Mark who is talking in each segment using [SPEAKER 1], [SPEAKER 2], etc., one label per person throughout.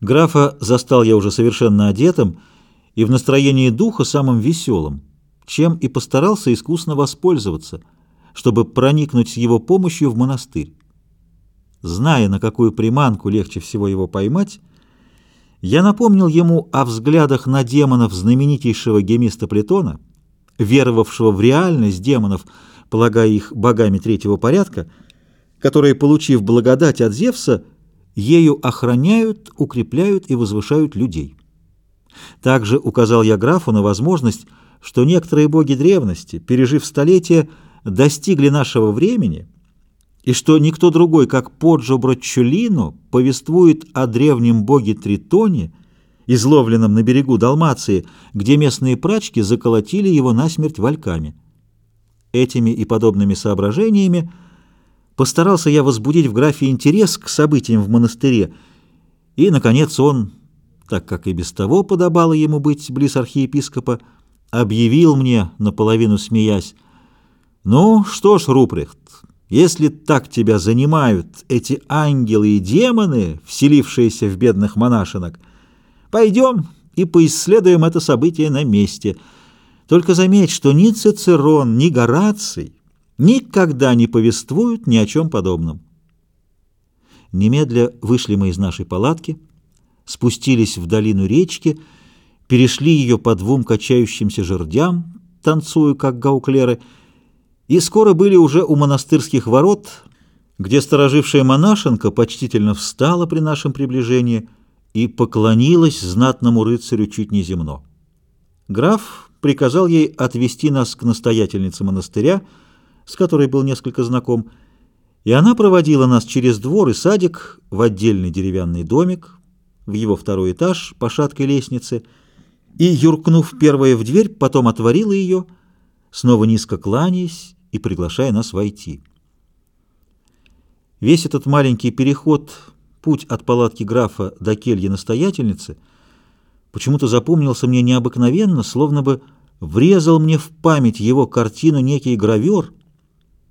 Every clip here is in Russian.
[SPEAKER 1] Графа застал я уже совершенно одетым и в настроении духа самым веселым, чем и постарался искусно воспользоваться, чтобы проникнуть с его помощью в монастырь. Зная, на какую приманку легче всего его поймать, я напомнил ему о взглядах на демонов знаменитейшего гемиста Плетона, веровавшего в реальность демонов, полагая их богами третьего порядка, которые, получив благодать от Зевса, ею охраняют, укрепляют и возвышают людей. Также указал я графу на возможность, что некоторые боги древности, пережив столетия, достигли нашего времени, и что никто другой, как Поджо Броччулино, повествует о древнем боге Тритоне, изловленном на берегу Далмации, где местные прачки заколотили его насмерть вальками. Этими и подобными соображениями постарался я возбудить в графе интерес к событиям в монастыре, и, наконец, он, так как и без того подобало ему быть близ архиепископа, объявил мне, наполовину смеясь, «Ну что ж, Рупрехт, если так тебя занимают эти ангелы и демоны, вселившиеся в бедных монашинок, пойдем и поисследуем это событие на месте. Только заметь, что ни Цицерон, ни Гораций никогда не повествуют ни о чем подобном». Немедля вышли мы из нашей палатки, спустились в долину речки, перешли ее по двум качающимся жердям, танцуя, как гауклеры, и скоро были уже у монастырских ворот, где сторожившая монашенка почтительно встала при нашем приближении и поклонилась знатному рыцарю чуть не земно. Граф приказал ей отвести нас к настоятельнице монастыря, с которой был несколько знаком, и она проводила нас через двор и садик в отдельный деревянный домик, в его второй этаж по шаткой лестнице, и, юркнув первая в дверь, потом отворила ее, снова низко кланяясь и приглашая нас войти. Весь этот маленький переход, путь от палатки графа до кельи настоятельницы, почему-то запомнился мне необыкновенно, словно бы врезал мне в память его картину некий гравер,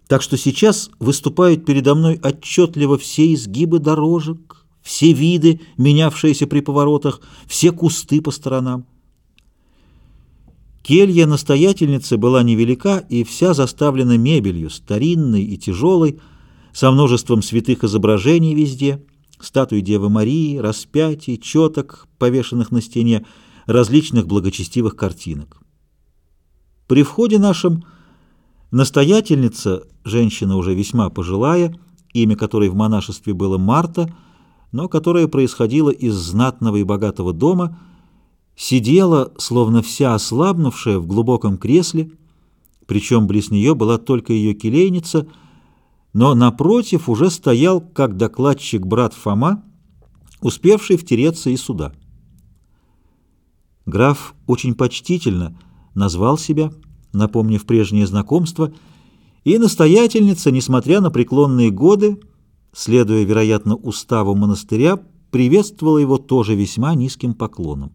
[SPEAKER 1] так что сейчас выступают передо мной отчетливо все изгибы дорожек, все виды, менявшиеся при поворотах, все кусты по сторонам. Келья настоятельницы была невелика и вся заставлена мебелью, старинной и тяжелой, со множеством святых изображений везде, статуи Девы Марии, распятий, четок, повешенных на стене, различных благочестивых картинок. При входе нашем настоятельница, женщина уже весьма пожилая, имя которой в монашестве было Марта, но которая происходила из знатного и богатого дома, сидела, словно вся ослабнувшая, в глубоком кресле, причем близ нее была только ее келейница, но напротив уже стоял, как докладчик брат Фома, успевший втереться и сюда. Граф очень почтительно назвал себя, напомнив прежнее знакомство, и настоятельница, несмотря на преклонные годы, следуя, вероятно, уставу монастыря, приветствовала его тоже весьма низким поклоном.